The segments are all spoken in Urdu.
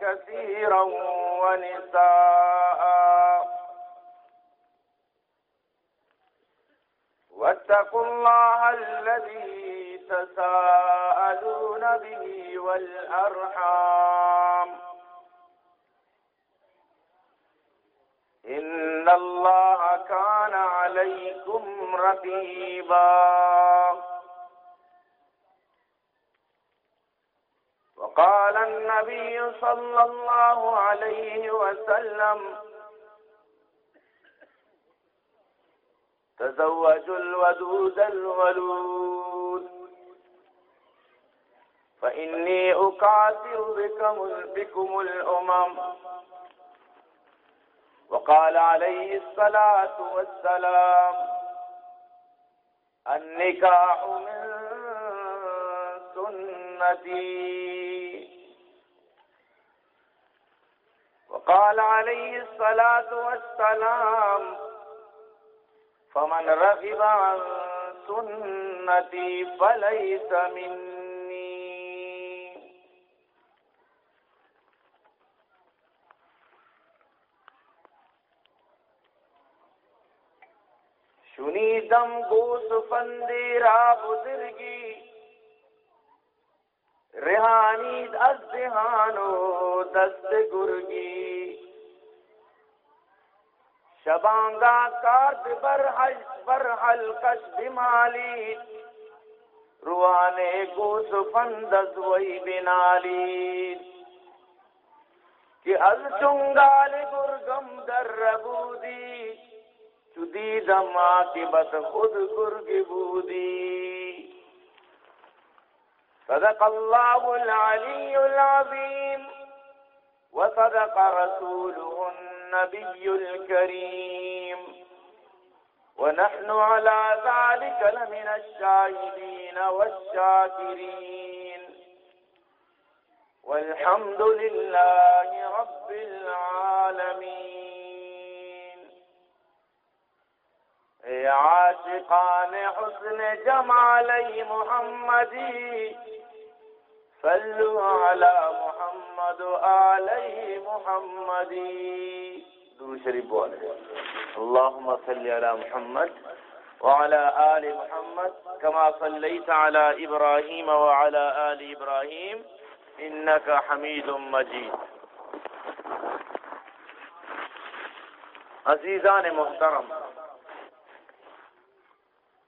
كثيرا ونساء. واتقوا الله الذي تساءلون به والأرحام. إن الله كان عليكم رقيبا. وقال النبي صلى الله عليه وسلم تزوجوا الودود الولود. فإني أكاثر بكم, بكم الأمم. وقال عليه الصلاة والسلام النكاح من سنتي وقال عليه الصلاة والسلام، فمن رغب عن سنتي فليس مني شنیدم گوس فندیرا بزرگی ریحانی از دهانو دست گرگی۔ شبانگا کارد برحل برحلقش بمالی روانے گوس فندز وی بنالی کہ از چنگال گرگم در ربودی چدی دما کی خود گرگ بودی۔ صدق الله العلي العظيم وصدق رسوله النبي الكريم. ونحن على ذلك لمن الشاهدين والشاكرين. والحمد لله رب العالمين. يا عاشقان حسن جمالي محمدي. صلوا على محمد وآله محمد. دور شریف بولے اللهم صل على محمد وعلى آل محمد كما صليت على إبراهيم وعلى آل إبراهيم إنك حميد مجيد عزیزان محترم،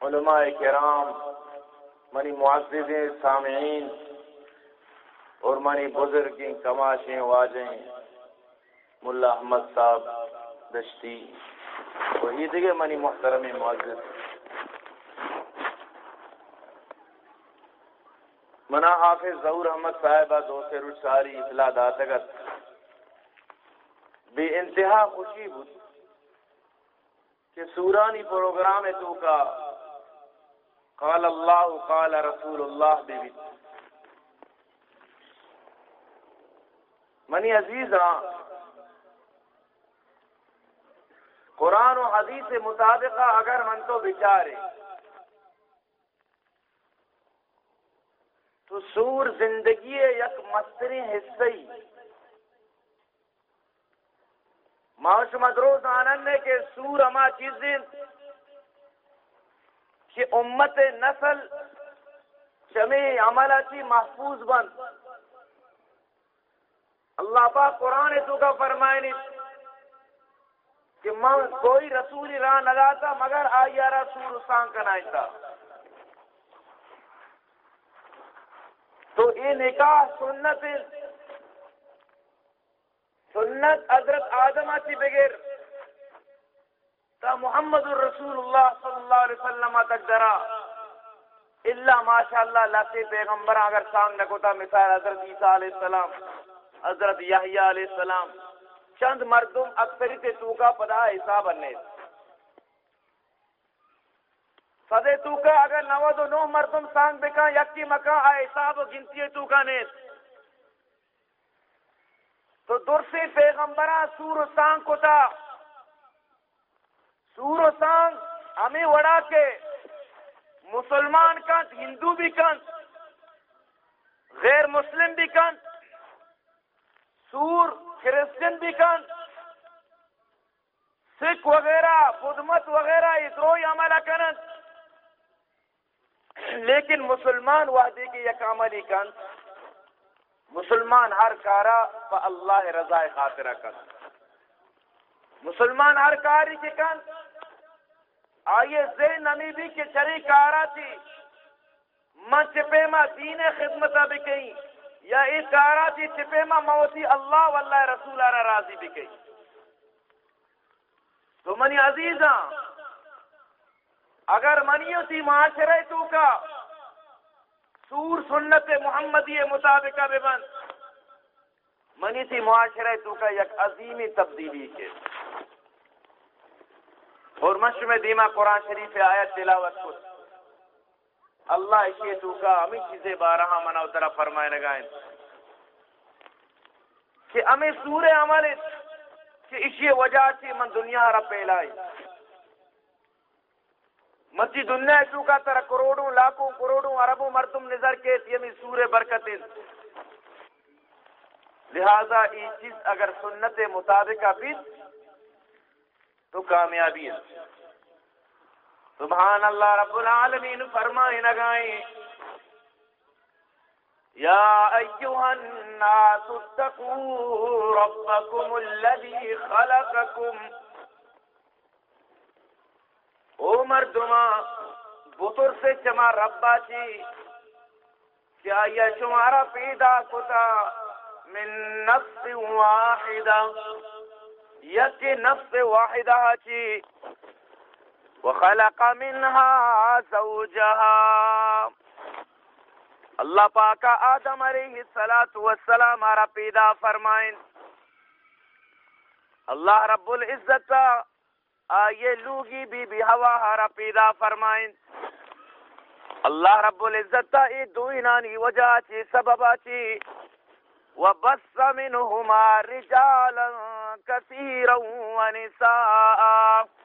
علماء کرام، منی معزز سامعین اور منی بزرگیں کماشیں واجیں، ملا احمد صاحب، دشتی اور یہ منی محترم معزز۔ منا حافظ ظہور احمد صاحبہ دو سے رساری اطلاع داتگت بے انتہا خوشی بود کہ سورانی پروگرام تو کا قال اللہ، قال رسول اللہ بی بی منی عزیز ہاں قرآن و حدیث مطابقہ اگر من تو بچارے تو سور زندگی یک مستری حصی معاش مدروز آنند ہے کہ سور اما چیزیں کہ امت نسل چمی عملاتی محفوظ بند اللہ پاک قرآن تو کا فرمائنی کہ من کوئی رسول راہ نہ مگر آیا رسول سان کا تھا۔ تو یہ نکاح سنت سنت حضرت آدم آتی بغیر۔ تا محمد الرسول اللہ صلی اللہ علیہ وسلم تک درا۔ اللہ ماشاء اللہ لاتے پیغمبر اگر سانگ نکو تا مثال حضرت عیسیٰ علیہ السلام۔ حضرت یحییٰ علیہ السلام، چند مردم اکثری تے تو کا پدا حساب اننے۔ صدے تو کا اگر نو دو نو مردم سانگ بکا، یکی مکا آئے حساب و گنتی تو کا نیت تو درسی پیغمبران سور و سانگ کو تا سور و سانگ ہمیں وڑا کے مسلمان کنت ہندو بھی کنت غیر مسلم بھی کنت سور، کرسچن بھی سکھ وغیرہ بدمت وغیرہ، یہ دو عمل کنت لیکن مسلمان وحدی کی یک عملی کنت مسلمان ہر کارا پا اللہ رضا خاطرہ کنت مسلمان ہر کاری کی کنت آئیے زین نمیبی کے چری کارا تھی۔ من چپے ما دین خدمت بھی کہیں۔ یا اس کارا تھی چپے ما موتی اللہ واللہ رسول آرہ راضی بھی کہیں تو منی عزیزاں، اگر منیو تھی معاشرے تو کا سور سنت محمدی مطابقہ بے بند، منی تھی معاشرے تو کا یک عظیمی تبدیلی کے۔ اور مشر میں دیما قرآن شریف آیت تلاوت کو۔ اللہ اشیے تو کا ہمیں چیزیں بارہا منا اترا فرمائے نگائیں۔ کہ ہمیں سورے عمل کہ اشیے وجہ سے من دنیا رب پہلائی مجھے دنیا تو کا ترہ کروڑوں، لاکھوں کروڑوں عربوں مردم نظر کے یہ میں سورے برکتیں۔ لہذا یہ چیز اگر سنت مطابقہ بھی تو کامیابی ہے۔ سبحان اللہ رب العالمین فرمائے لگائیں۔ یا ایوہ الناس اتقوا ربکم الذی خلقکم۔ او مردما بطر سے چما ربا چی کیا یہ شمارا پیدا کتا؟ من نفس واحدہ۔ یکی نفس واحدہ چی وخلق منها زوجها. اللہ پاکا آدم علیہ السلام آرہ پیدا فرمائن اللہ رب العزت آئیے لوگی بی بی ہوا آرہ پیدا فرمائن اللہ رب العزت ای دو انانی وجہ چی سببا چی. وبس منهما رجالا كثيرا ونساء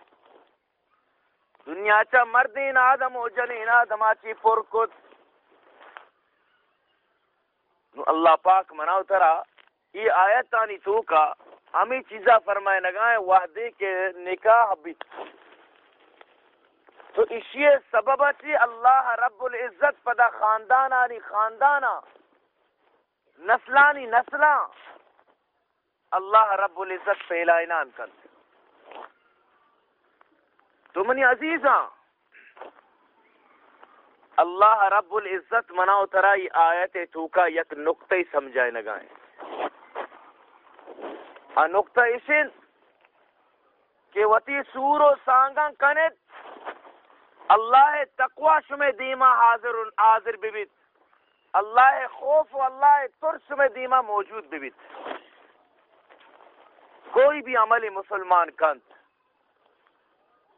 دنیا چا مردین آدم و جنین آدم آچی پرکت نو اللہ پاک مناو ترا، یہ آیت تانی تو کا ہمیں چیزا فرمائے نگائیں وحدے کے نکاح بھی۔ تو اسی سبب چی اللہ رب العزت پدا خاندانانی خاندانا، نسلانی نسلاں، اللہ رب العزت پہلا انان کر تو منی عزیزاں، اللہ رب العزت منا اترائی آیت توکا یک نقطہ ہی سمجھائے نگائیں۔ آ نقطہ اسن کہ وتی سور و سانگاں کنت اللہ تقوی شمع دیما حاضر حاضر بیبیت اللہ خوف و اللہ ترس میں دیما موجود بھی کوئی بھی عمل مسلمان کنت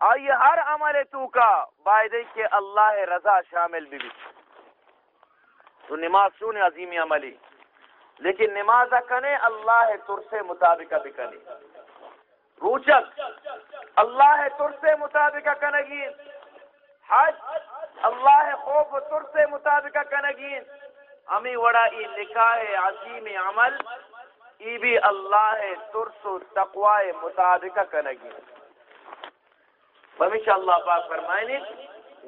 آئیے ہر عمل تو کا بائدے کہ اللہ رضا شامل بھی تو نماز سونے عظیمی عملی۔ لیکن نماز کنے، اللہ ترس مطابقہ بھی کنے۔ روچک، اللہ ترس مطابقہ کنگین حج، اللہ خوف ترس مطابقہ کنگین امی وڑا ای نکاح عظیم عمل، ای بھی اللہ ترس و تقوی مطابق کنگی فمشا اللہ پاک فرمائنی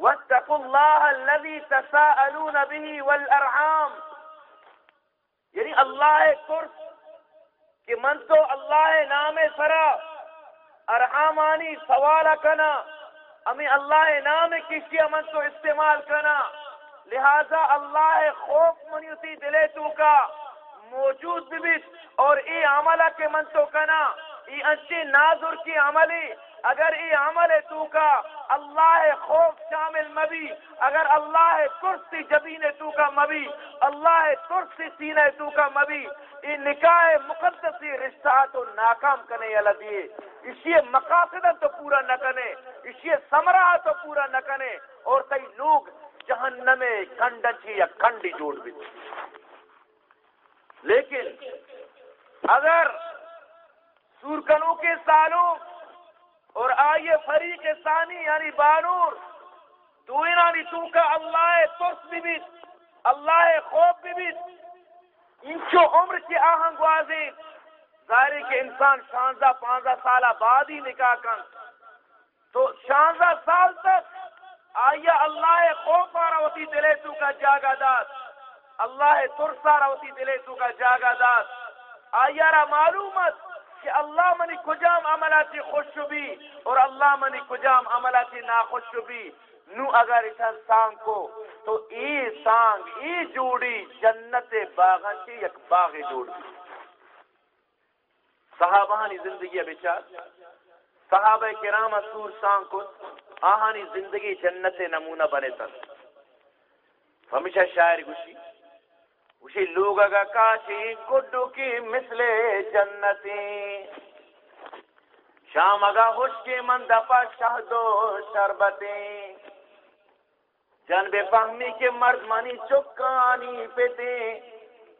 واتقوا اللہ الذي تساءلون به والارحام یعنی اللہ ترس، کہ من تو اللہ نام سرا ارحامانی سوال کنا امی اللہ نام کسی من تو استعمال کنا لہذا اللہ خوف منیتی دلے تو کا موجود بھی، اور ای عملہ کے من تو کنا، ای انچی نازر کی عملی۔ اگر ای عمل تو کا اللہ خوف شامل مبی، اگر اللہ کرسی جبین تو کا مبی، اللہ کرسی سینہ تو کا مبی، ای نکاح مقدسی رشتہ تو ناکام کنے یا لدیے اسی مقاصد تو پورا نہ کنے، اسی سمرہ تو پورا نہ کنے، اور کئی لوگ جہنم کنڈنچی یا کنڈی جوڑ بھی۔ لیکن اگر سورکنوں کے سالوں اور آئیے فریق ثانی یعنی بانور۔ تو انانی تو کا اللہ ترس بھی بھی، اللہ خوف بھی بھی۔ انچو عمر کی آہنگ واضح۔ ظاہر کہ انسان شانزہ، پانزہ سالہ بعد ہی نکاح کن۔ تو شانزہ سال تک آئیے اللہ خوف آ رہا ہوتی دلے تو کا جاگہ داد۔ اللہ ترس آ رہا ہوتی دلے تو کا جاگہ داد۔ آئیے رہا معلومت کہ اللہ منی کجام عملاتی خوش بھی اور اللہ منی کجام عملاتی ناخوش بھی نو اگر اتن سانگ کو تو ای سانگ، ای جوڑی جنت باغن کی یک باغ جوڑی۔ صحابہانی زندگی بچار صحابہ کرام سور سانگ کو آہانی زندگی جنت نمونہ بنے تن۔ ہمیشہ شاعر گوشی۔ اسی لوگ اگا کاشی کڈو کی مثل جنتی۔ شام اگا خوش کی من شہدو شربتی۔ جن بے فہمی کے مرد منی چکانی پیتے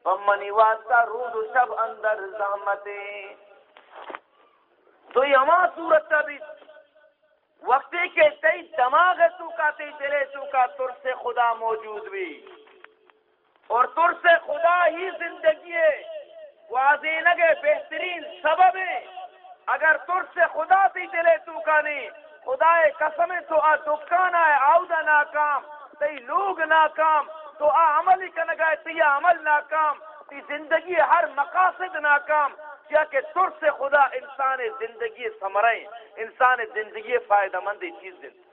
پمنی واسطہ رود شب اندر زحمتے تو یہ ہمارا صورت کا وقتی کے تی دماغ تو کا تی دلے تو کا تر سے خدا موجود بھی۔ اور تر سے خدا ہی زندگی واضح نگے بہترین سبب ہے۔ اگر تر سے خدا تی دلے تو کا نہیں خدا قسم تو آ دکان ہے آؤدا ناکام۔ تی لوگ ناکام، تو آ عمل ہی کنگا تی عمل ناکام۔ تی زندگی ہر مقاصد ناکام۔ کیا کہ تر سے خدا انسان زندگی سمرائیں انسان زندگی فائدہ مند چیز زندگی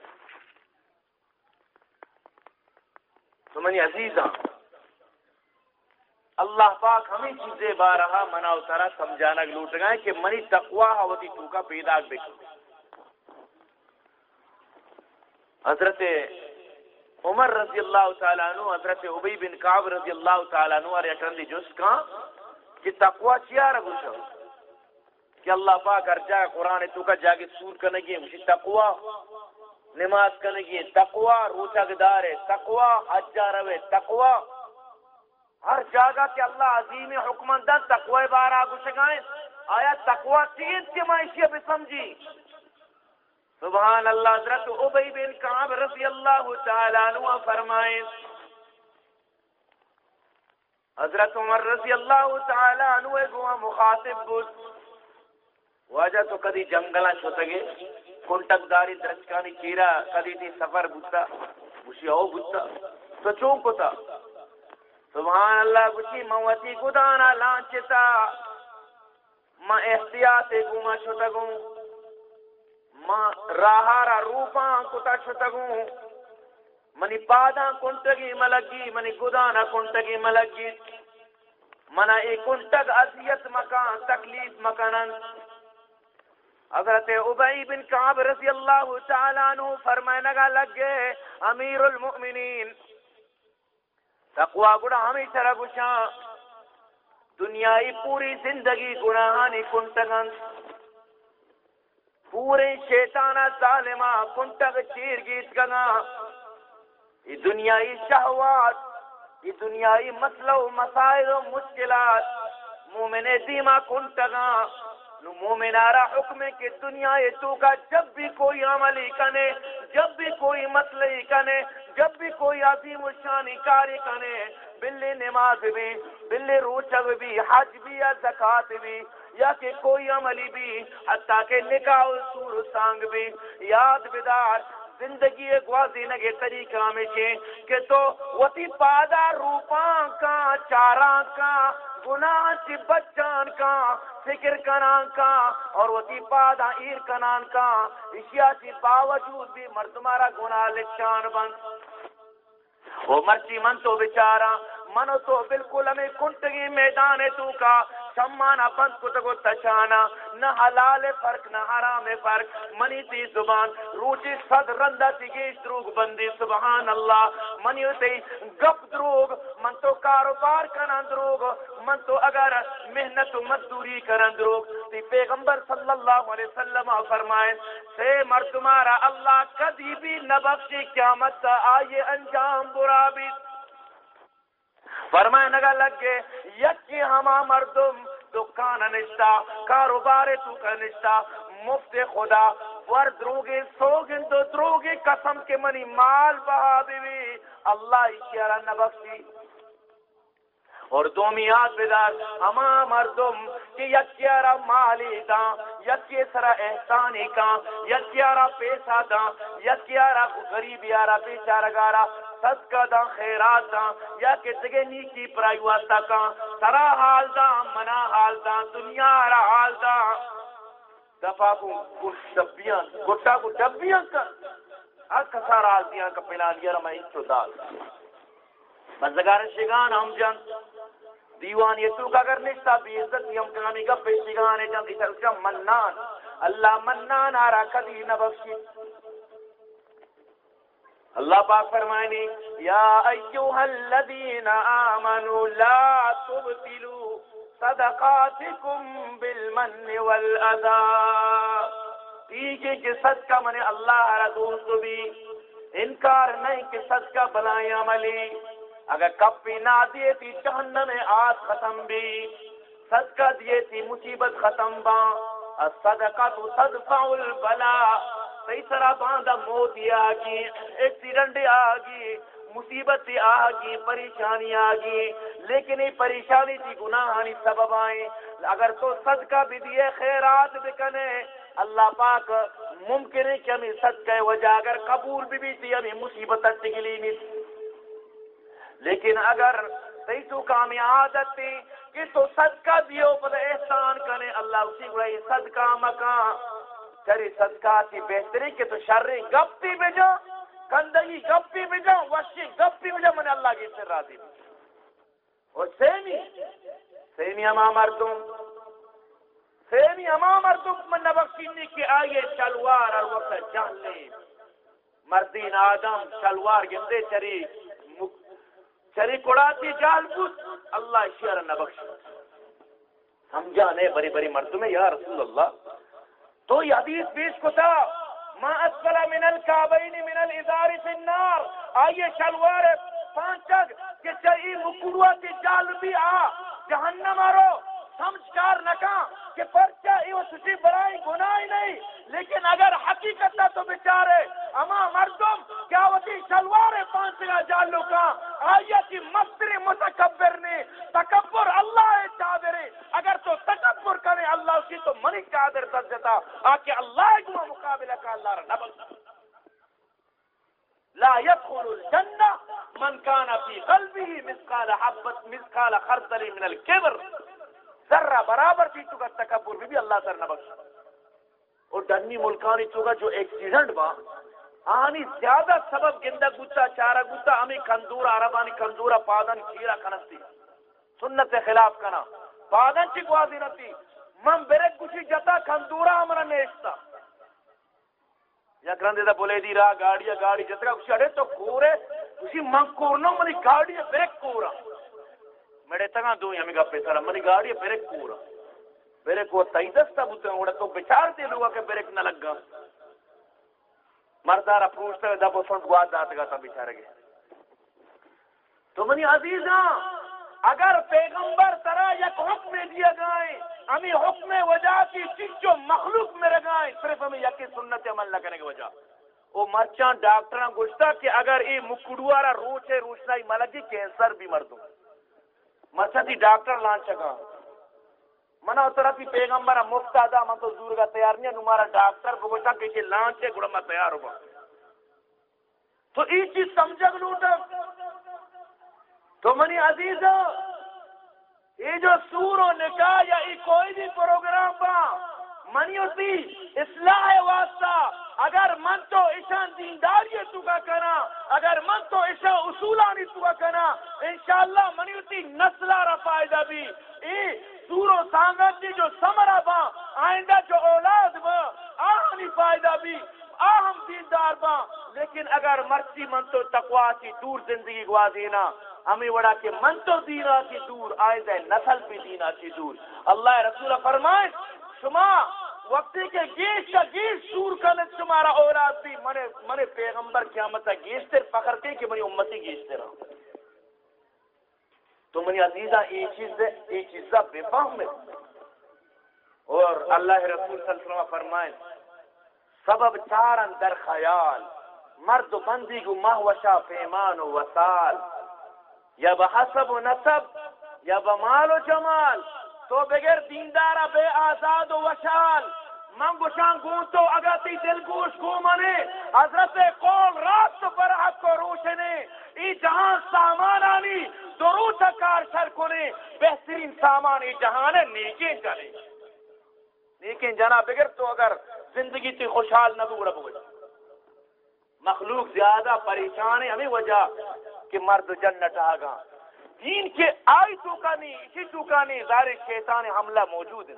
تو منی عزیزاں اللہ پاک ہمیں چیزیں بارہا منا اترا سمجھانا لوٹ گئے کہ منی تقوا ہوتی تو کا پیدا بک حضرت عمر رضی اللہ تعالیٰ عنہ، حضرت عبی بن کعب رضی اللہ تعالیٰ عنہ اور یکرن دی جس کا، کہ تقوا چیا رہو شو کہ اللہ پاک ہر جائے قرآن تو کا جاگے سور کرنے گی مجھے تقوا نماز کرنے گی تقوا روچہ گدار ہے تقوا حجہ روے تقوا ہر جگہ کے اللہ عظیم حکمن حکمندہ تقوی بارا گشگائیں آیا تقوی چیز کے معیشی بھی سمجھی؟ سبحان اللہ، حضرت عبی بن کعب رضی اللہ تعالیٰ عنہ فرمائیں۔ حضرت عمر رضی اللہ تعالیٰ عنہ گوا مخاطب بود۔ واجہ تو کدی جنگلہ چھوتگے کنٹک داری درچکانی چیرا کدی تی سفر بودتا مشی او بودتا، تو چون کو تا سبحان اللہ کچھ موتی گدانا لانچتا۔ ما احتیاط گوما چھتگوں ما راہارا روپاں کتا چھتگوں منی پادا کنٹگی ملگی، منی گدانا کنٹگی ملگی۔ منا ای کنٹگ عذیت مکان، تکلیف مکانن۔ حضرت عبی بن کعب رضی اللہ تعالیٰ عنہ فرمائے نگا لگ گئے امیر المؤمنین تقوا گڑا ہمیشہ رگوشا دنیای پوری زندگی گناہانی کنٹگن۔ پورے شیطانہ ظالمہ کنٹگ چیر گیت گنا۔ یہ دنیای شہوات، یہ دنیای مسئلہ و مسائل و مشکلات۔ مومن دیما کنٹگا نو مومنارا حکم ہے کہ دنیا تو کا جب بھی کوئی عملی کنے، جب بھی کوئی مسئلہ کنے جب بھی کوئی عظیم الشانی کاری کنے بلی نماز بھی بلی روچب بھی، حج بھی یا زکاة بھی، یا کہ کوئی عملی بھی، حتیٰ کہ نکاح سور سانگ بھی، یاد بدار، زندگی گوازی نگے طریقہ میں چھے، کہ تو وطی پادا روپاں کا، چاراں کا گناہ چی بچان کا، فکر کنان کا، اور وطی پادا ایر کنان کا۔ اشیاء چی باوجود بھی مردمارا گناہ لچان بن۔ وہ مرچی من تو بچارا منو تو بالکل ہمیں کنٹگی میدان تو کا۔ شمانا بند کو تگو تچانا نہ حلال فرق، نہ حرام فرق۔ منی تی زبان روچی صد رندہ تی گیش دروگ بندی، سبحان اللہ۔ منی تی گپ دروگ من تو کاروبار کرن دروگ من تو اگر محنت و مزدوری کرن دروگ تی پیغمبر صلی اللہ علیہ وسلم فرمائے سے مردمارا اللہ، کدی بھی نبخشی قیامت آئیے انجام برا بھی فرمائے نگا لگ گئے یکی ہما مردم دکان نشتا، کاروبار تو کا نشتا مفت خدا، ور دروگی سوگن تو دروگی قسم کے منی مال بہا بیوی اللہ اشیارہ نبخشی اور دومی یاد بدار، ہما مردم کہ یکیارا مالی دا یکیسرا احسانی کا یکیارا پیسہ دا یکیارا غریبی آرا پیچارا گارا صدقہ دا، خیرات دا، یا کہ تگے نیکی پرائیواتا کا۔ سرا حال دا، منا حال دا، دنیا را حال دا۔ دفاع کو کچھ ڈبیاں گٹا کو ڈبیاں کا۔ ہر کسار حال دیا کا پلا لیا رہا میں انچو دال۔ مزگار شگان ہم جان۔ دیوان یہ تو کا اگر نشتا بھی عزت ہم کامی کا پیشگان ہے جان دیتا منان۔ اللہ منان آرہ کدی نبخشی اللہ پاک فرمائنی، یا ایوہ الذین آمنوا لا تبتلوا صدقاتکم بالمن والعذا تیجے کہ صدقہ منے اللہ را دوست بھی، انکار نہیں کہ صدقہ بلائیں عملی۔ اگر کپی نہ دیے تھی جہنم آج ختم بھی، صدقہ دیے تھی مصیبت ختم با الصدقہ تو تدفع البلا، صحیح طرح باندھا موتی آگی ایکسیڈنٹ آگی، مصیبت آگی، پریشانی آگی، لیکن یہ پریشانی تھی گناہانی سبب آئیں۔ اگر تو صدقہ بھی دیے خیرات بھی کنے، اللہ پاک ممکن ہے کہ ہمیں صدقہ وجہ، اگر قبول بھی بھی تھی، ہمیں مصیبت تگلی نہیں۔ لیکن اگر صحیح تو کامی عادت تھی، کہ تو صدقہ دیو پر احسان کنے اللہ اسی کو صدقہ مکان۔ چری صدقہ کی بہتری کے تو شر گپی میں جا کندگی گپی میں وشی گپی میں جا میں نے اللہ کی سر راضی اور سیمی سیمی ہما مردم سیمی ہما مردم من نبخشینی کی آئیے چلوار اور وقت جان لے۔ مردین آدم چلوار گندے چری چری کوڑاتی جال بود. اللہ شیر سمجھا نے بری بری مردم یا رسول اللہ، تو یہ حدیث پیش کو تھا ما اسفل من الكعبین من الازار فی النار. آئیے شلوار پانچ تک کہ چاہیے مکڑوا کے جال بھی آ، جہنم آرو سمجھکار نکا کہ پرچہ ایو سچی برائی گناہی نہیں، لیکن اگر حقیقت تو بچارے اما مردم کیا ہوتی شلوار پانچ کا جالو کا آیا کی مستری متکبر نے، تکبر اللہ ہے چادرے اگر تو تکبر کرے اللہ کی تو منی چادر سر جتا آکے اللہ کو مقابلہ کا اللہ رہا نبل۔ لا يدخل الجنة من كان في قلبه مثقال حبة مثقال خردل من الكبر ذرہ برابر تھی تو کا تکبر بھی, بھی اللہ سر نہ بخش۔ اور ڈنی ملکانی تو کا جو ایکسیڈنٹ با آنی زیادہ سبب گندہ گتا چارہ گتا ہمیں کندور عربانی کندورا پادن چیرا کنستی۔ سنت خلاف کنا۔ پادن چی گوازی نتی۔ من برک کچھ جتا کندورا ہمارا نیشتا۔ یا گرندے دا بولے دی را گاڑی گاڑی جترا کچھ اڑے تو کورے۔ اسی من کورنو منی گاڑی بریک کورا۔ میرے تگا دو یمی گپے سارا منی گاڑی بریک کورا بریک کو تائی دستا بوتے ہیں تو بچار دے لوگا کہ بریک نہ لگا مردارا پوچھتا ہے دبو سن گواد دات گا تا بچارے گے تو منی عزیز اگر پیغمبر ترا یک حکم دیا گائیں ہمیں حکم وجہ کی چیز جو مخلوق میں رگائیں صرف ہمیں یکی سنت عمل نہ کرنے کی وجہ وہ مرچان ڈاکٹر گوشتا کہ اگر یہ مکڑوارا روچے روچنا ملگی کینسر بھی مردوں مرچا ڈاکٹر لان چکا منا اترا تھی پیغمبر مفتا دا من تو زور کا تیار نہیں نمارا ڈاکٹر بگوشتا کہ یہ لان چے گڑا میں تیار ہوگا تو ای چیز سمجھگ لوٹا تو منی عزیز یہ جو سور و نکاح یا ای کوئی بھی پروگرام با منی اسی اصلاح واسطہ اگر من تو ایشان دینداری تو کا کنا، اگر من تو ایشا اصولانی تو کا کنا، انشاءاللہ منی نسلہ را فائدہ بھی۔ ای سور و سانگت جی جو سمرہ با آئندہ جو اولاد با آہنی فائدہ بھی، آہم دیندار با۔ لیکن اگر مرسی من تو تقوی کی دور زندگی گوا دینا ہمیں وڑا کہ من تو دینا کی دور، آئندہ نسل بھی دینا کی دور۔ اللہ رسول فرمائے، شما وقتی کے گیش کا گیش سور کنت شمارا اولاد بھی منے منے پیغمبر قیامت گیش تر فخر کے کہ منی امتی گیش تر تو منی عزیزہ، یہ چیز یہ چیزہ بے فہم ہے۔ اور اللہ رسول صلی اللہ علیہ وسلم فرمائے، سبب چارن در خیال، مرد و بندی کو مہوشا پیمان و وسال یا بحسب و نصب، یا بمال و جمال۔ تو بغیر دیندارا بے آزاد و وشال، من گوشان گون تو اگر تی دل گوش کو منے حضرت قول راست پر حق کو روشنے ای جہان سامان آنی درو کار سر کنے، بہترین سامان ای جہان ہے نیکین جانے نیکین جانا، بغیر تو اگر زندگی تی خوشحال نہ بگڑا بگڑا مخلوق زیادہ پریشان ہے، ہمیں وجہ کہ مرد جنت آگا دین کے آئی تو اسی تو ظاہر شیطان حملہ موجود ہے۔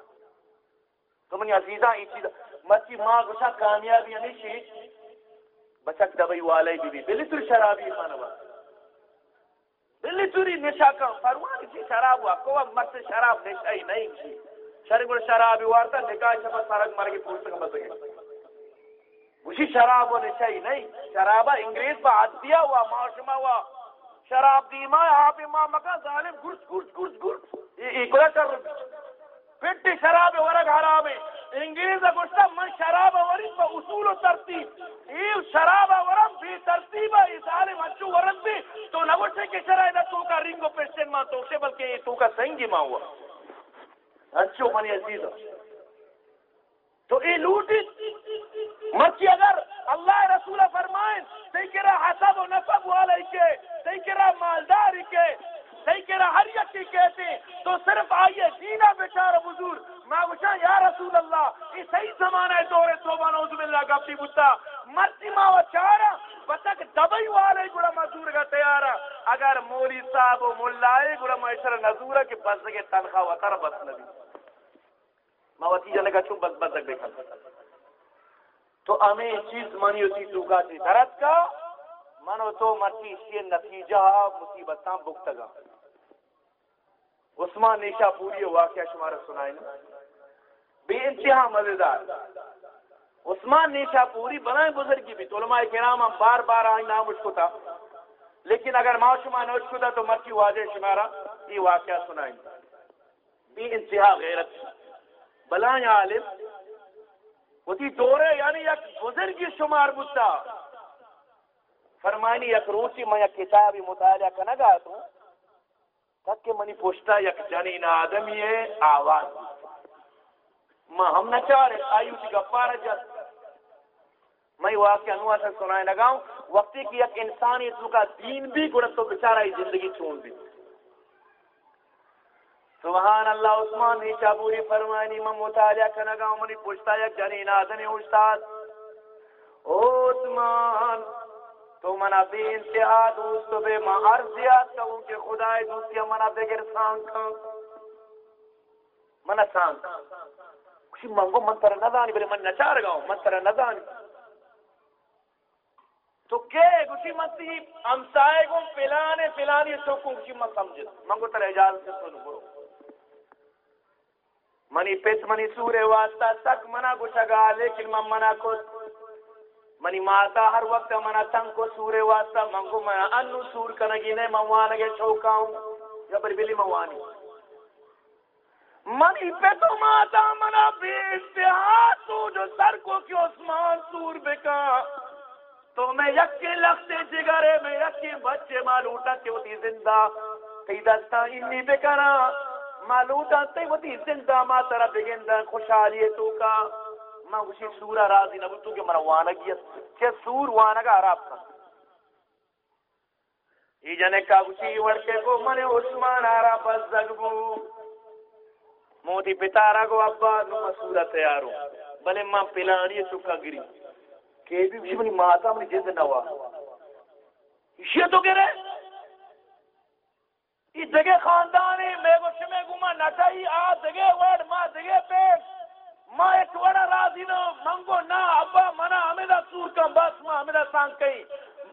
تو منی عزیزہ یہ چیز مرچی ماں گوشا کامیابی نہیں چی بچک دبئی والے بھی بھی۔ بلی تو شرابی مانوا بلی توری نشا کا فروان کی شراب ہوا کو مرد شراب نشا ہی نہیں کی شراب شراب وارتا، نکاح شبہ سارک مر کے پوچھ سکا بسکے اسی شراب و نشا نہیں، شرابہ انگریز با عدیہ ہوا، معاشمہ ہوا۔ شراب دیما آپ امام مکا ظالم گرس گرس گرس گرس یہ کلا کر پٹی شراب ورگ حرام ہے۔ انگریز گوشتا من شراب ورگ با اصول و ترتیب۔ یہ شراب ورم بھی ترتیب ہے ظالم اچھو ورگ بھی۔ تو نگوشتے کہ شرائع دا تو کا رنگو پیشتن ماں تو سے، بلکہ یہ تو کا سنگی ماں ہوا۔ اچھو منی عزیز تو یہ لوٹی۔ مرچی اگر اللہ رسول فرمائیں تی کرا حسب و نصب والا کے تی کرا مالدار کے تی ہر یکی کہتے تو صرف آئیے جینا بیچارہ بزور میں وچا یا رسول اللہ، یہ صحیح زمانہ ہے دور توبہ نوز باللہ گفتی بتا مرچی ماں و چارا بتک دبئی والے گڑا مزور کا تیارا اگر مولی صاحب و ملائے گڑا معاشر نزورہ کے بس کے تنخواہ وطر بس نبی۔ میں وطی جانے کا چھو بس بس دیکھا تو ہمیں چیز منی ہوتی تو کا تھی درد کا منو تو مرتی اسی نتیجہ مصیبتاں بکتگا عثمان نیشا پوری واقعہ شمارا سنائیں بے انتہا مزیدار۔ عثمان نیشا پوری بنائیں بزرگی بھی۔ تو علماء کرام ہم بار بار آئیں نام اس کو تھا لیکن اگر ماں شما نہ اس کو تھا تو مرتی واضح شمارا یہ واقعہ سنائیں بے انتہا غیرت۔ بلائیں عالم وتی دورے یعنی یک بزرگی شمار بودتا۔ فرمانی یک روچی میں یک کتابی مطالعہ کنگا تو، تک کہ منی پوچھتا یک جنین آدمی ہے، آواز۔ ماں ہم نہ چاہ رہے، آئیو تی گفار جت میں واقعی انواع سے سنائے لگاؤں وقتی کی یک انسانی تو کا دین بھی گڑت تو بچارہ ہی زندگی چھون بھی سبحان اللہ عثمان نے چابوری فرمانی میں مطالعہ کنگا منی پوچھتا یک جنین آدمی استاد۔ عثمان، تو منا بے انتہا دوست بے مہر زیاد کہوں کہ خدای دوستی منا بغیر سانکھ منا سانکھ کچھ منگو، من تر نزانی، بلے من نچار گاؤں، من تر نزانی۔ تو کہ کچھ من تی امسائے گو پلانے پلانی تو کچھ من سمجھت منگو تر اجازت سے سنو۔ برو منی پیس منی سورے واسطہ تک منا گا لیکن من منا کو منی ماتا ہر وقت منا تنگ کو سورے واسطہ منگو منا انو سور کنگی نے موانگے چوکاؤں یا پر بلی موانی منی پہ تو ماتا منا بے اتحاد تو جو سر کو کی عثمان سور بکا تو میں یکی لختے جگرے میں یکی بچے مالوٹا کے ہوتی زندہ تی دستا انی بکنا مالوٹا تی ہوتی زندہ ما ترہ بگندہ خوشحالی تو کا۔ ما وشی سورا راضی نبو تو کہ مرا وانا گیا کہ سور وانا کا عراب کا ای جنے کا گوشی وڑکے کو من عثمان آرا بزگ بو۔ موتی پتارا کو ابا نو مسورہ تیارو بلے ماں پلانی چکا گری۔ کہ بھی بشی منی ماتا منی جد نوا۔ یہ تو گرے ای دگے خاندانی میں گوش میں گما نٹائی آ دگے وڑ ماں دگے پیٹ ماں ایک وڑا راضی نو منگو نا ابا منا، ہمیدہ سور کا بس ماں ہمیدہ سانگ کئی۔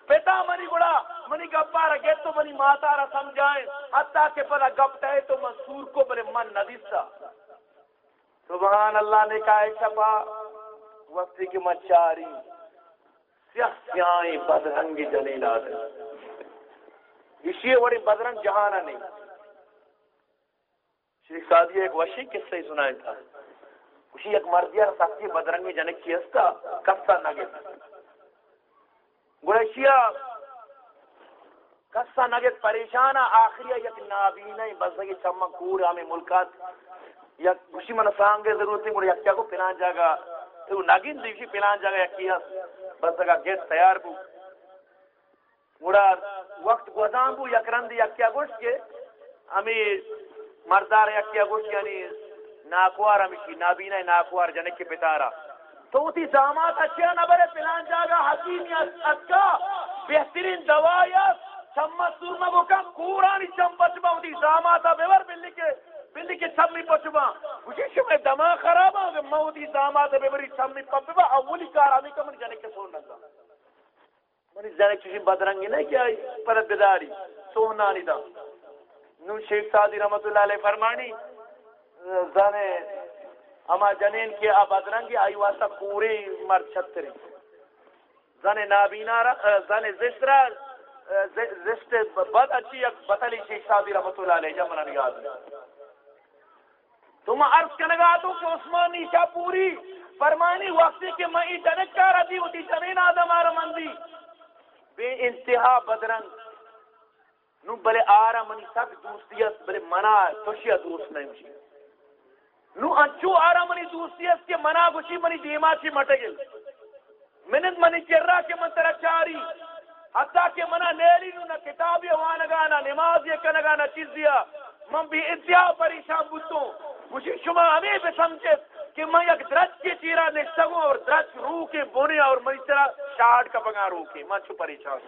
پتا منی گڑا، منی گپا رکھے تو منی ماتا را سمجھائیں حتیٰ کہ پلا گپ ٹھے تو منصور کو بلے من ندیسا سبحان اللہ نے کہا ایک شپا وقتی کی مچاری سیاہ سیاہیں بدرنگی جلیل آدھے۔ اسی وڑی بدرنگ جہانا نہیں۔ شیخ سادی ایک وشی کس سے ہی سنائے تھا۔ اسی ایک مردیہ سختی بدرنگی جنک کی ہستا کسا نگے گوشیا کسا نگت پریشان آخری یک نابینا بس کی چمک کور ہمیں ملکات۔ یا خوشی من سانگے ضرورت ہے یک کیا کو پلان جاگا۔ تو نگین دیوشی پلان جاگا، یک کیا۔ بس کا گیٹ تیار بو گوڑا وقت گوزان بو، یک رند یک کیا گوشت کے ہمیں مردار یک کیا گوشت یعنی ناکوار ہمیں نابینا ناکوار جنک کے پتارا تو اسی دامات اچھے نبرے پلان جاگا حکیمی اتکا بہترین دوائیت چمہ سورما بکا کورانی چم بچبا اسی داماتا بیور بلی کے بلی کے چمی پچبا. اسی شمع دماغ خراب آگے مودی داماتا بیوری چمی پچبا. اولی کارامی کا من جانے کے سون نگا منی جانے کسی بدرنگی نہیں کیا پر بداری سونانی دا نو شیخ سادی رحمت اللہ علیہ فرمانی زانے اما جنین کے آباد رنگی آئی واسطہ پوری مرد چھتری زن نابینا را زن زشت را زشت بد اچھی یک بطلی شیخ صاحبی رحمت اللہ علیہ جب منہ یاد تم عرض کنگا تو کہ عثمان نیشا پوری فرمانی وقتی کہ میں ای جنک کارا دی ہوتی جنین آدم آرہ مندی بے انتہا بدرنگ۔ نو بلے آرہ منی سک دوستیت، بلے منا توشیہ دوست نہیں مجھے نو انچو آرا منی دوستی اس کے منا گوشی منی دیما چی مٹگل منت منی چرا کے من ترا چاری۔ حتیٰ کہ منا نیلی نو نہ کتابی وانگا نہ نماز یہ کنگا نہ چیز دیا۔ من بھی انتہا پریشان بودتوں گوشی شما ہمیں بھی سمجھت کہ میں یک درج کے چیرا نشتگوں اور درج روح کے بونے اور منی ترا شاہد کا بگا روح کے من چھو پریشان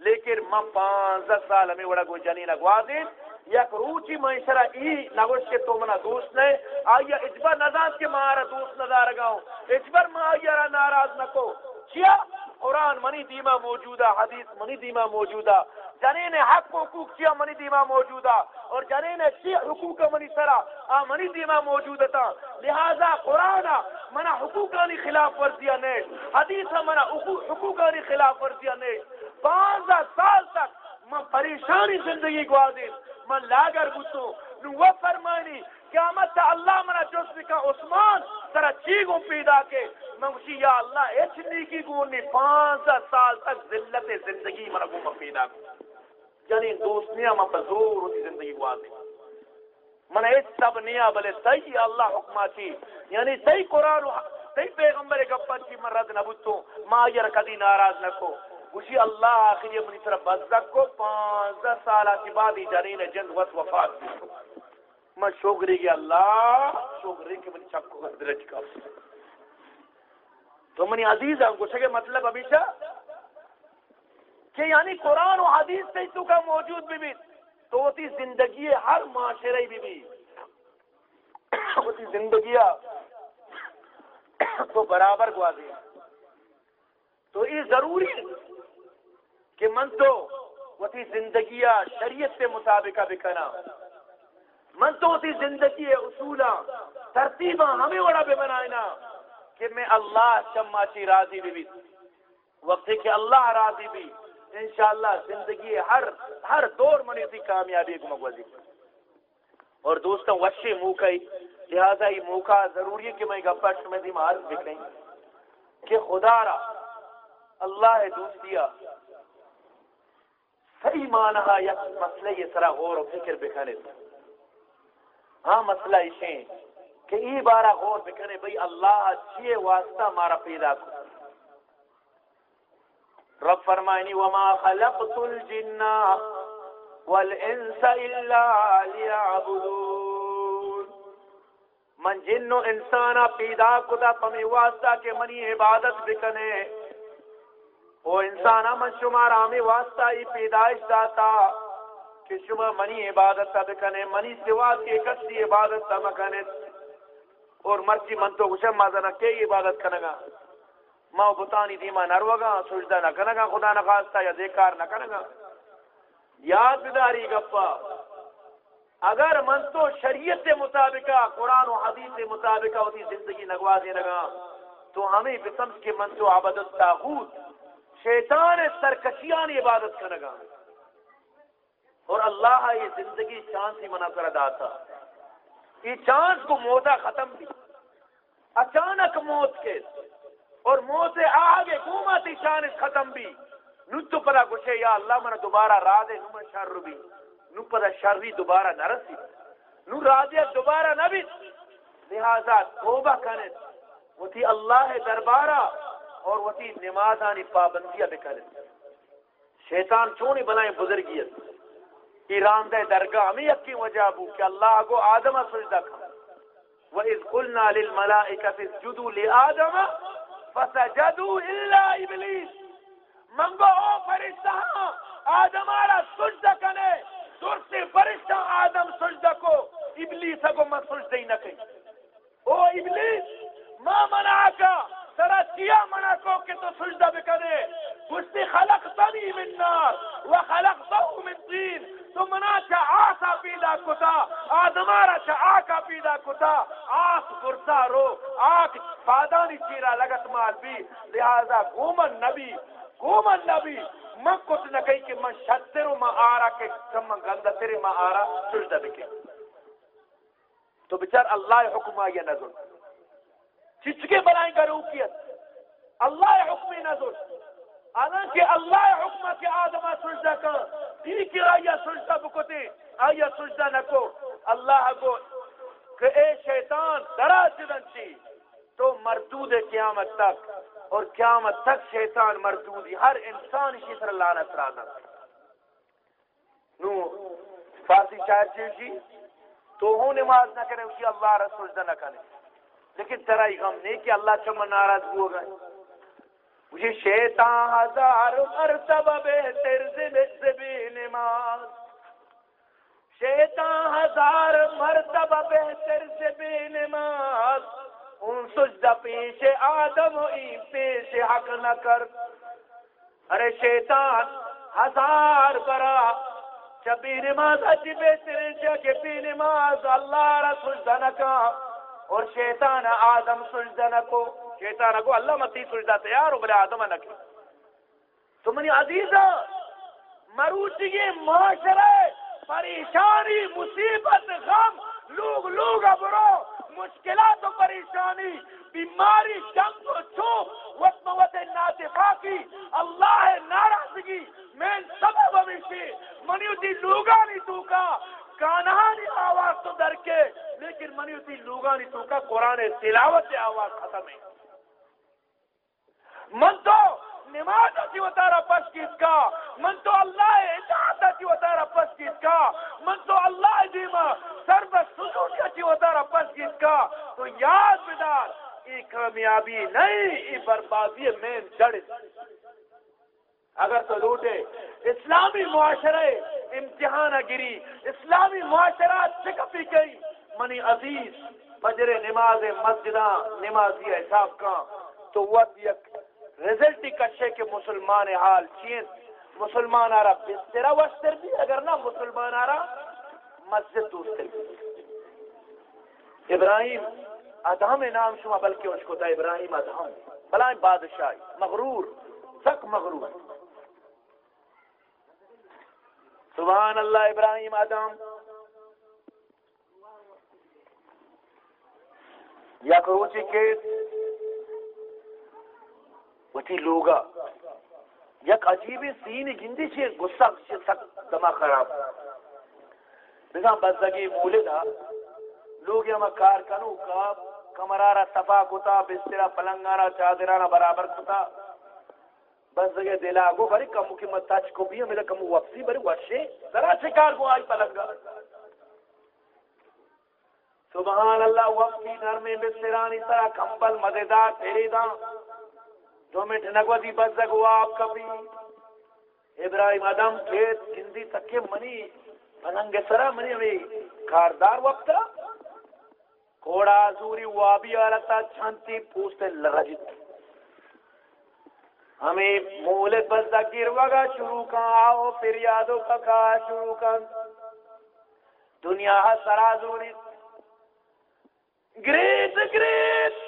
لیکن من پانزہ سال ہمیں وڑا گو جنین اگوازین یک روچی معاشرہ ای نگوش کے تو منا دوست نہیں آیا اجبر نظام کے مارا دوست نظار گاؤں۔ اجبر ما آیا ناراض نکو چیا؟ قرآن منی دیما موجودہ، حدیث منی دیما موجودہ۔ جنین حق حقوق چیا منی دیما موجودہ اور جنین چی حقوق منی سرا آ؟ منی دیما موجودتا لہذا قرآن منا حقوقانی خلاف ورزیہ نہیں حدیث منا حقوقانی خلاف ورزیہ نہیں پانزہ سال تک میں پریشانی زندگی گوا دیں من لاگر بوتو نو و فرمانی قیامت تا اللہ منا جس کا عثمان ترا چیگوں پیدا کے؟ میں گوشی یا اللہ، ایچ نیکی گونی پانچ سال تک ذلت زندگی منا گو پیدا کو یعنی دوست نیا من پر زور ہوتی زندگی گوا دے من ایچ سب نیا بلے تی اللہ حکماتی یعنی تی قرآن تی پیغمبر گپن کی من رد نبوتو ما یر کدی ناراض نکو۔ اسی اللہ آخری اپنی طرف بزدک کو پانزہ سالہ کی بعد ہی جانین جند وقت وفات بھی میں شکری کی اللہ شکری کی منی چک کو درج کا۔ تو منی عزیز ہے کچھ کے مطلب ابھی شا کہ یعنی قرآن و حدیث سے تو کا موجود بھی بھی، تو ہوتی زندگی ہر معاشرے بھی بھی۔ ہوتی زندگی۔ تو برابر گوا دیا تو یہ ضروری کہ من تو وہی زندگی شریعت سے مطابقہ بکنا من تو وہی زندگی اصولا ترتیبہ ہمیں بڑا بھی بنائنا کہ میں اللہ چماچی راضی بھی وقت کہ اللہ راضی بھی۔ انشاءاللہ زندگی ہر ہر دور منی تھی کامیابی کو مغوزی اور دوستوں وشی موقع لہذا یہ موقع ضروری ہے کہ میں گپا میں دی مال بکنے کہ خدا را، اللہ دوستیا صحیح معنی یا مسئلہ یہ سرا غور و فکر بکھنے ہاں مسئلہ اسے کہ ای بارہ غور بکھنے بھئی اللہ چیئے واسطہ مارا پیدا کو. رب فرمائنی، وما خلقت الجن والانس الا ليعبدون۔ من جن و انسانا پیدا کتا، پمی واسطہ کے منی عبادت بکنے او انسانا من شمار آمی واسطہ ہی پیدائش داتا کہ شما منی عبادت تا بکنے منی سوا کے کسی عبادت تا مکنے اور مرچی من تو گوشم مازنا کئی عبادت کنگا؟ ما بتانی دیما نروگا، سجدہ نہ کنگا، خدا نخواستہ یا دیکار نہ کنگا۔ یاد بداری گپا، اگر من تو شریعت سے مطابقہ، قرآن و حدیث سے مطابقہ ہوتی زندگی نگوا دے لگا تو ہمیں بسمس کے من تو عبادت تاغوت شیطان سرکشیان عبادت کنگا۔ اور اللہ یہ زندگی چاند سی منا کر ادا تھا۔ یہ چاند کو موتا ختم بھی۔ اچانک موت کے۔ اور موت سے آگے گومت شان ختم بھی۔ نو تو پلا گوشے، یا اللہ من دوبارہ را دے نو من شر بھی۔ نو پدا شر بھی دوبارہ نہ رسی۔ نو را دے دوبارہ نہ بھی۔ لہذا توبہ کرنے وہ تھی اللہ دربارہ اور وہ تھی نمازانی پابندیاں بکرے شیطان چونی بنائیں بزرگیت۔ ایران دے درگاہ ہمیں یقین وجہ بو کہ اللہ کو آدم سجدہ کھا۔ وَإِذْ قُلْنَا لِلْمَلَائِكَةِ اسْجُدُوا لِآدَمَ فَسَجَدُوا إِلَّا إِبْلِيسَ. منگو او فرشتہ، آدم آرا سجدہ کنے. دور سے فرشتہ، آدم سجدہ کو. ابلیس کو من سجدہ ہی نہ کہیں او ابلیس ما منعکا ترا کیا منع کو کہ تو سجدہ بکنے گشتی خلقتنی من نار وخلقتو من طین. تو منا چا آسا پیدا کتا آدمارا چا آکا پیدا کتا، آس کرتا رو، آک پادانی چیرا لگت مال بھی لہذا گومن نبی گومن نبی، من کت نکئی کہ من شتر ما آرا کہ کم من گندہ تیرے ما آرا سجدہ بکے۔ تو بچار اللہ حکم آیا نظر۔ چچکے بنائیں گا روکیت۔ اللہ حکم نظر۔ حالانکہ اللہ حکم کے آدمہ سجدہ کر ٹھیک کی آیا سجدہ بکتے۔ آیا سجدہ نکو اللہ کو کہ اے شیطان، درا سدن چی جی۔ تو مردود ہے قیامت تک اور قیامت تک شیطان مردودی، ہر انسان اسی طرح لعنت رانا نو فارسی شاعر چیزی تو ہوں نماز نہ کرے، اسی اللہ رسول سجدہ نہ کرے۔ لیکن ترائی غم نہیں کہ اللہ چمن ناراض ہو گئے۔ مجھے شیطان ہزار مرتبہ بہتر زبی نماز۔ شیطان ہزار مرتبہ بہتر زبی نماز۔ ان سجدہ پیش آدم ای پیش حق نہ کر۔ ارے شیطان، ہزار برا۔ چبی نماز اجی بہتر جگہ پی نماز اللہ را سجدہ نہ کر۔ اور شیطان آدم سجدہ نہ کو۔ شیطان کو اللہ متی سجدہ تیار ہو، بلے آدم نہ کی۔ تو منی عزیز مروچی معاشرے پریشانی، مصیبت، غم، لوگ لوگ برو مشکلات و پریشانی، بیماری، جنگ و چوب وقت موت ناتفاقی اللہ ناراضگی، میں سبب ہمیشہ منیو جی دی لوگانی تو کا کانہانی آواز تو در کے، لیکن منیو جی دی لوگانی تو کا قرآن تلاوت آواز ختم ہے۔ من تو نماز اچھی وطارا پس کس کا؟ من تو اللہ اجازت اچھی وطارا پس کس کا۔ من تو اللہ دیما سرب سجود اچھی وطارا پس کس کا۔ تو یاد بدار، ای کامیابی نہیں، ای بربادی مین جڑ اگر تو لوٹے، اسلامی معاشرے امتحان گری، اسلامی معاشرات چکپی گئی۔ منی عزیز، فجر نماز مسجدہ نمازی حساب کا تو وقت یک رزلٹی کشے کے مسلمان حال چین مسلمان آ رہا بسترا وستر بھی، اگر نہ مسلمان آ رہا مسجد دوستر بھی۔ ابراہیم ادہم نام شما، بلکہ اس کو تھا ابراہیم ادہم۔ بلائیں بادشاہی، مغرور سک مغرور۔ سبحان اللہ، ابراہیم ادم یا کروچی کے وتی لوگا۔ یک عجیب سین گندی چھ غصہ سک دماغ خراب۔ نظام بزدگی مولدا لوگ ہم کار کنو کا کمرارا، صفا کتا، بسترا، پلنگارا چادرانا برابر کتا۔ بس جگہ دلا گو بری کم کی مت تاچ کو بھی میرا کم وقتی بری وشے۔ ذرا شکار کو آئی پلنگا۔ سبحان اللہ، وقتی نرمے بسرانی طرح کمبل مددار تیری دا دو منٹ نگو دی، بس جگو آپ کبھی۔ ابراہیم آدم، کھیت ہندی تکے منی، پلنگ سرا منی ہمیں کاردار وقتا کوڑا زوری، وابی، آلتا، چھانتی پوستے لرجت ہمیں مولت بزدہ گروگا شروع کن آؤ پھر یادو کا شروع کن دنیا سرا زوری۔ گریت گریت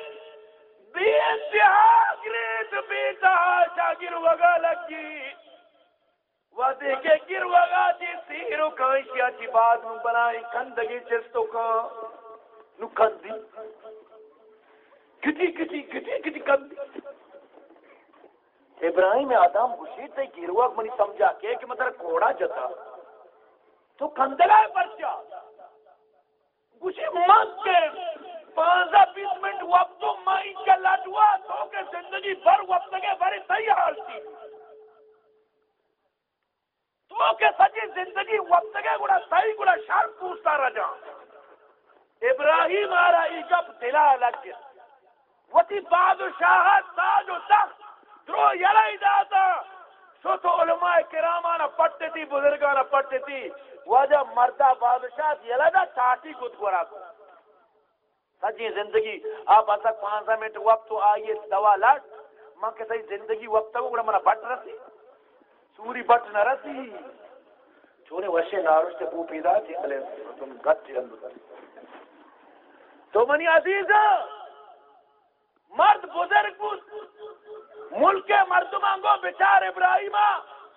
بی انتہا گریت بی تحاشا گروگا لگی۔ وعدے کے گروگا جی سیرو کانشیا چی بعد نو بنائی، کندگی چستو کان نو کندی۔ کتی کتی کتی کتی کندی۔ ابراہیم آدم گوشی تے گیروا منی سمجھا کے کہ مطلب کوڑا جتا۔ تو کندگا ہے پرچا گوشی مات کے پانزا بیس منٹ وقت تو مائی کے لٹوا تو کہ زندگی بھر وقت کے بڑی تیار تھی۔ تو کہ سجی زندگی وقت کے گڑا صحیح گڑا شر پوچھتا رجا ابراہیم آرہ ایجب دلا لگ گیا۔ وہ تھی بادشاہ تاج و تخت درو یلائی داتا۔ سو تو علماء کرامانا پڑھتے تھی، بزرگانا پڑھتے تھی۔ وجہ مردہ بادشاہ یلا دا چاٹی کت گورا کو۔ سجی زندگی، آپ اتا پانزا منٹ وقت تو آئیے، دوا لٹ ماں کے صحیح زندگی وقت تو گڑا منا بٹ رسی۔ سوری، بٹ نہ رسی۔ چونے وشے ناروش تے پو پیدا تھی، کلے تم گت جی اندو تو منی عزیز، مرد بزرگ بود ملک مردمان کو بچار ابراہیم،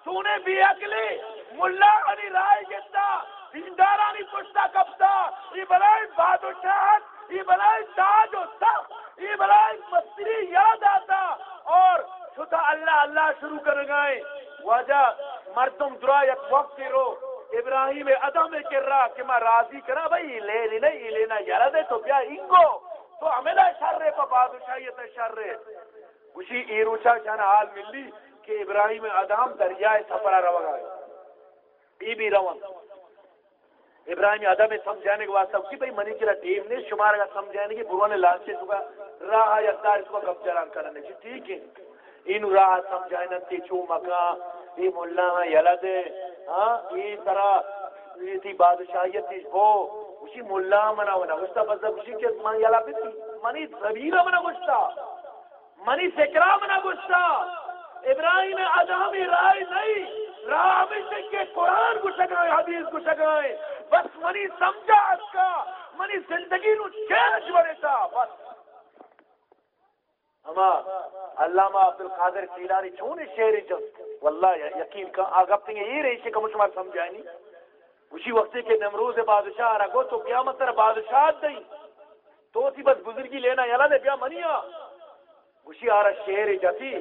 سونے بھی اکلی، ملا علی رائے گتا دیندارانی پشتا کبتا یہ بلائی بادشاہت یہ بلائی تاج و تخت، یہ بلائی مستری یاد آتا اور چھتا اللہ اللہ شروع کر گئے۔ وجہ مردم درا یک وقت رو، ابراہیم ادم کر رہا کہ میں راضی کرا، بھائی لے لینا یہ لینا یار دے تو بیا انگو۔ تو ہمیں نہ شر رہے پا بادشاہیت شر رہے اسی ایروچا چانا حال ملی کہ ابراہیم ادام دریائے سفرہ روگا ہے۔ بی بی روان ابراہیم ادم سمجھانے کے واسطہ کی بھئی منی کیرا ٹیم نے شمار کا سمجھانے کی بروان لانچے چکا راہ یقدار اس کو گپ جران کرنے چی ٹھیک ہے۔ ان راہ سمجھانے تی چو مکا ای ملا ہاں یلد ہاں ای طرح یہ تھی بادشاہیت تھی بو۔ اسی ملا منا ہونا گشتا بس اسی کے من یلا پیتی منی زبیرہ منا گشتا منی سکرا منا گشتا ابراہیم ادامی رائے نہیں۔ راہ میں سے کہ قرآن کو شکائے حدیث کو شکائے بس منی سمجھا اس کا، منی زندگی نو چینج بڑے تھا بس۔ اما علامہ عبدالقادر سیلانی چون شہری جب، واللہ یقین کا آگا تنگے یہ رہی سے کم شمار سمجھائیں نہیں۔ اسی وقت کے نمروز بادشاہ رکھو تو قیامت تر بادشاہ دیں۔ تو سی بس بزرگی لینا یلا دے یعنی بیا منیا۔ گوشی آرہ شہر جاتی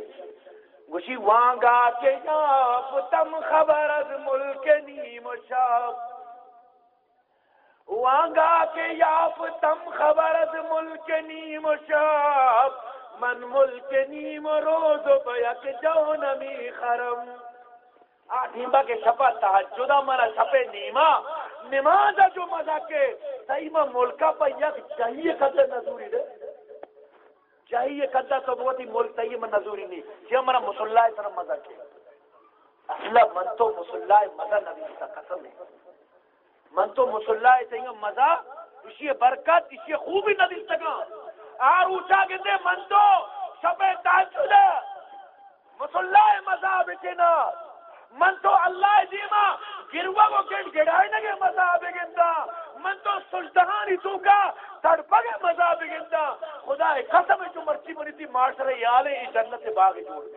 گوشی وانگا کے یاپ تم خبر از ملک نیم شاپ وانگا کے یاپ تم خبر از ملک نیم شاپ من ملک نیم روز و بیک جو نمی خرم۔ آٹھیمبا کے شپا تحجدہ منا شپے نیما نمازہ جو مزا کے سیمہ ملکہ پا یک چاہیے قدر نظوری دے چاہیے کدا تو بہت ہی ملک تھی من نظوری نہیں۔ جی منا مسلح طرف مزہ کیا۔ اصلا من تو مسلح مزہ نبی کا قسم ہے۔ من تو مسلح ہے تھی مزہ، اسی برکت، اسی خوبی نبی سکا آر اونچا گندے من تو شب تاجد مسلح مزہ بچنا من تو اللہ دیما۔ گروا کو گڑ گڑائے نگے مزہ بگندا من تو سلطانی تو کا تڑپا گے مزہ بگندا خدا قسم، جو مرچی بنی تھی معاشرے یالے اس جنت سے باغ جوڑ دے۔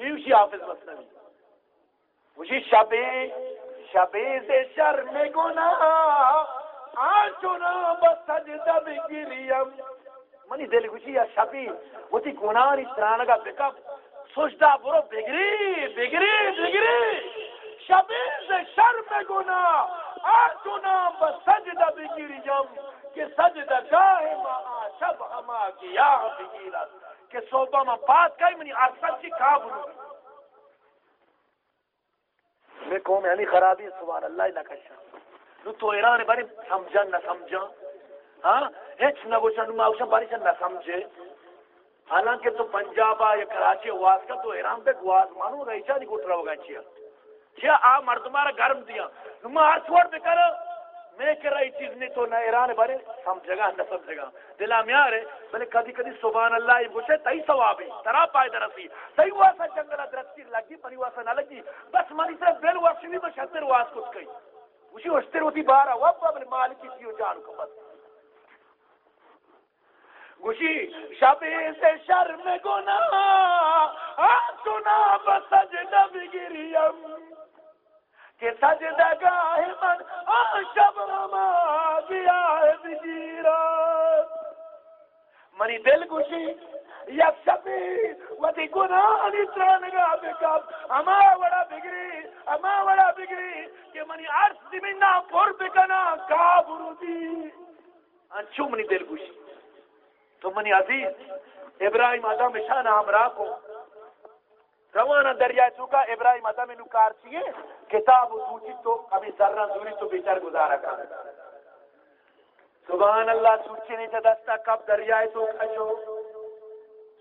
چیوشی حافظ مصنوی مجھے شبے شبے سے شرم گناہ آنچونا بسجدہ بگریم منی دل گوشی یا شبی وہ تھی گناہ نی ترانگا بکم سوچتا برو، بگری بگری بگری۔ شبی سے شرم گناہ آتنا بسجدہ بگیری جم، کہ سجدہ گاہ ما شب ہما کی یا بگیرت۔ کہ صوبہ میں بات کئی منی ارسل چی کھا بلو میں قوم یعنی خرابی، سبحان اللہ نہ کشا نو تو ایران بڑے سمجھا نہ سمجھا ہاں؟ ہیچ نہ گوشن، نو ماوشن باری چن نہ سمجھے۔ حالانکہ تو پنجاب یا کراچی واس کا تو ایران پہ گواز مانو رہی چاہ نہیں گوٹ ہوگا چیا۔ چیا آ مردمارا گرم دیا۔ نو ہر چھوڑ پہ کرو میں کہ رہی چیز نہیں تو نہ ایران بارے سمجھے گا نہ سمجھے گا دلا میں رہے، بلے کدی کدی سبحان اللہ یہ گوشے تئی ثوابی ترا پائے درسی تئی واسا جنگل درستی لگی، پری واسا نہ لگی۔ بس منی سے بیل واسی بھی بشتر واس کچھ کئی اسی وشتر ہوتی بارا وابا بلے مالکی تیو جان کو بس۔ گوشی شبی سے شرم گناہ آسنا بسجدہ بگریم، کہ سجدہ گاہ من آشب آمازیا بگیرا منی دل گوشی، یک شبی ودی گناہ نیترانگا بکب اما وڑا بگری، اما وڑا بگری، کہ منی عرص دیمینا پر بکنا، کابرو دی. انچو منی دل گوشی. تو منی عزیز، ابراہیم آدم شان ہمراہ کو روانہ دریائے چکا ابراہیم آدم انو کار چیئے؟ کتاب و دوچی تو کمی ذرہ دوری تو بیچار گزارا کر سبحان اللہ، سوچی نہیں دستا کب دریائے تو کھچو۔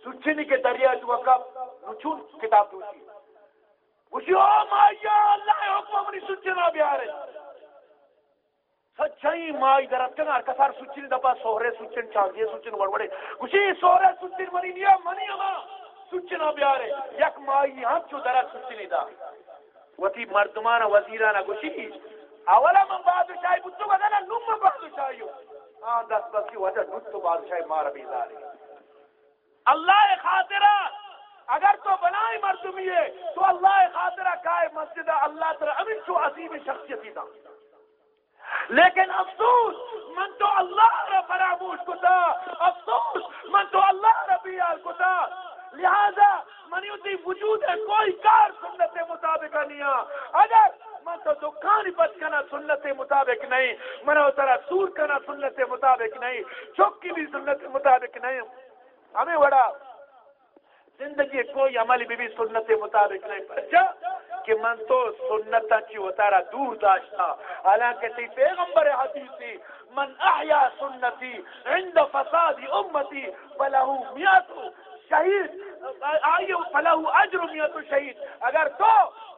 سوچی نہیں کہ دریائے تو کب۔ نچون کتاب دوچی وشی، او مایا اللہ، حکم منی سوچی نہ بیارے۔ سچائی مائی درت کنا کسار سوچن دبا سوہرے سوچن چاندیے سوچن وڑوڑے کچھ سوہرے سوچن منی نیا منی اما سوچنا بیارے یک مائی ہم چو درت سوچنی دا وتی مردمان وزیرانا گوشی اولا من بادشاہی بودتو بدنا نم بادشاہیو آن دست بسی وجہ نتو بادشاہی مارا بیزاری اللہ خاطرہ اگر تو بنائی مردمی ہے تو اللہ خاطرہ کائے مسجد اللہ ترہ امین چو عظیم شخصیتی دا لیکن افسوس من تو اللہ را فراموش کتا افسوس من تو اللہ را بیار کتا۔ لہذا منی اتی وجود ہے کوئی کار سنت مطابق نہیں اگر من تو دکانی بچ کنا سنت مطابق نہیں من اترا سور کنا سنت مطابق نہیں چوکی بھی سنت مطابق نہیں۔ ہمیں بڑا زندگی کوئی عمل بھی, بھی سنت مطابق نہیں۔ پچا کہ من تو سنتا چی اتارا دور داشتا. حالانکہ تی پیغمبر حدیثی، من احیا سنتی عند فساد امتی، فلہو میاتو شہید. آئیو فلہو اجر میاتو شہید. اگر تو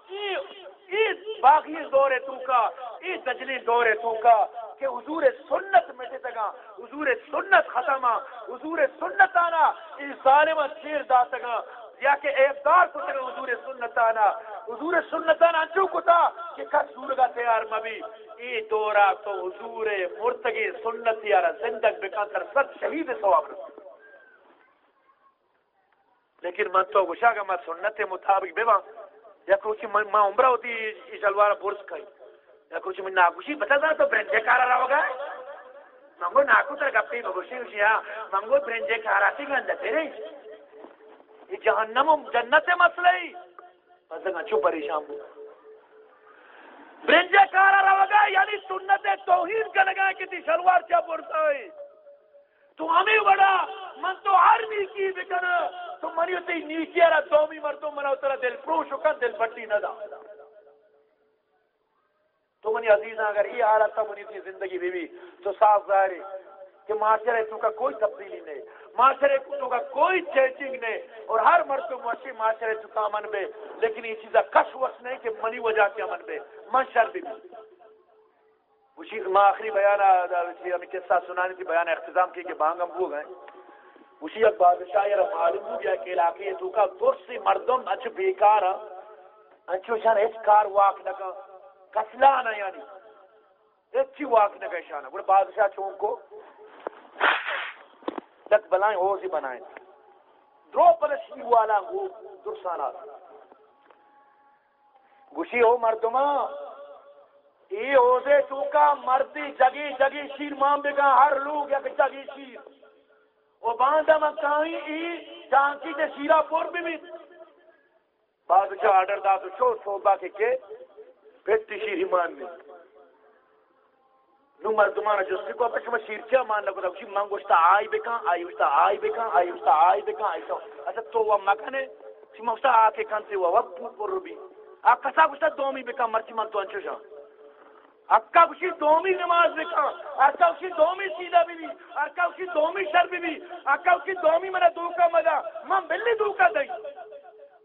ای باقی دور تو کا، ای دجلی دور تو کا، کہ حضور سنت مٹے تگا حضور سنت ختمہ حضور سنت آنا ای ظالم چیر دا تگا یا کہ ایبدار کو تگا حضور سنت آنا حضور سنت آنا کتا کہ کس سورگا تیار مبی؟ ای دورا تو حضور مرتگی سنت یارا زندگ بکاتر ست شہید سواب رسول لیکن من تو گوشا کہ میں سنت مطابق بے یا کچھ میں عمرہ ہوتی شلوار برس کھائی۔ یا کچھ میں ناگوشی بتا تھا تو برنجے کارا رہا ہوگا۔ منگو ناکو تر گپی بگوشی گوشی ہاں منگو برنجے کارا سی گندا تیرے۔ یہ جہنم جنت مسئلہ ہی بس اچھو پریشان ہو برنجے کارا رہا ہوگا یعنی سنت توحید کا لگا کہ تی شلوار چا برسا ہے۔ تو ہمیں بڑا من تو ہر نیکی بکنا تو منی ہوتی نیکی رہا دومی مردوں منا اترا دل پروش ہو کر دل پٹی نہ دا تو منی عزیزاں اگر یہ حالت تھا منی تھی زندگی بھی تو صاف ظاہر ہے کہ معاشرے تو کا کوئی تبدیلی نہیں۔ معاشرے تو کا کوئی چینجنگ نہیں اور ہر مرد کو موشی معاشرے تو کا من بے لیکن یہ چیزہ کش وقت نہیں کہ منی وجہ کے من بے من شر بھی اسی ما آخری بیان ہمیں قصہ سنانی تھی بیان اختتام کی کہ بانگم ہو گئے۔ اسی ایک بادشاہ یہ معلوم ہو گیا کہ علاقے تو کا درسی مردم اچھ بیکار انچو اچھا شان اس کار واق نکا کسلانا یعنی۔ اچھی واق نکا شانا بڑے بادشاہ چون کو تک بلائیں ہو سی بنائیں۔ درو پلشی والا گو درسانا گوشی ہو مردمان ای اوزے چوکا، مردی جگی جگی شیر مام بگا، ہر لوگ یک جگی شیر۔ او باندھا مکائی، ای جانکی جے شیرہ پور بھی بھی اچھا بادشاہ آڈر دا تو شو صوبہ کے کے پیٹی شیر ایمان میں نو مردمان جستی کو پشما شیرچا مان لگو دا من گوشتا آئی بکن آئی گوشتا آئی بکن آئی گوشتا آئی بکن آئی تو اچھا تو وہ مکنے چی موستا آکے کانتے ہوا وقت پر رو بھی آپ کسا گوشتا دومی بکن مرچی من تو انچو جان اکا کشی دومی نماز بکا اکا کشی دومی سیدہ بی بی اکا کشی دومی شر بی بی اکا کشی دومی منہ دوکا مدا من بلی دوکا دائی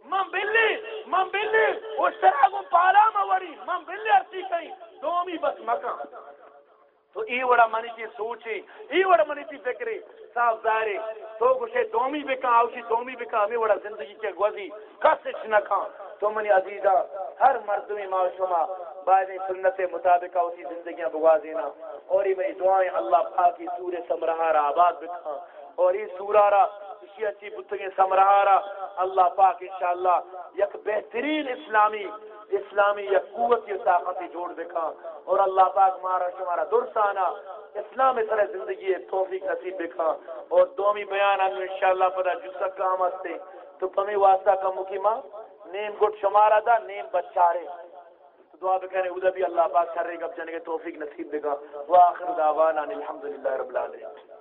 من بلی من بلی اس طرح کو پالا موری من بلی ارسی کئی دومی بس مکا تو ای وڑا منی چی سوچی، ای وڑا منی چی فکری، صاحب ظاہری تو گوشے دومی بکا، آوشی دومی بکا، ہمیں وڑا زندگی کے گوزی، کسش نکا تو منی عزیزہ ہر مردمی معاشمہ بعد سنت مطابق اسی زندگیاں بگوا دینا اور یہ میری دعائیں اللہ پاک کی سور سمرہارا آباد بکھا اور یہ سورارا، اسی اچھی بتگیں سمرہارا۔ اللہ پاک انشاءاللہ یک بہترین اسلامی اسلامی یک قوت یہ طاقت جوڑ بکھا اور اللہ پاک مارا شمارا درسانا اسلام سر زندگی توفیق نصیب بکھا اور دومی بیان ہم انشاءاللہ پتا جسا کام ہستے۔ تو پمی واسطہ کا مکیمہ نیم گٹ شمارا دا نیم بچارے۔ تو دعا بکرے ادھر بھی اللہ پاک کر رہے گا جانے کے توفیق نصیب دے گا واخر دعوانا الحمدللہ رب العالمین۔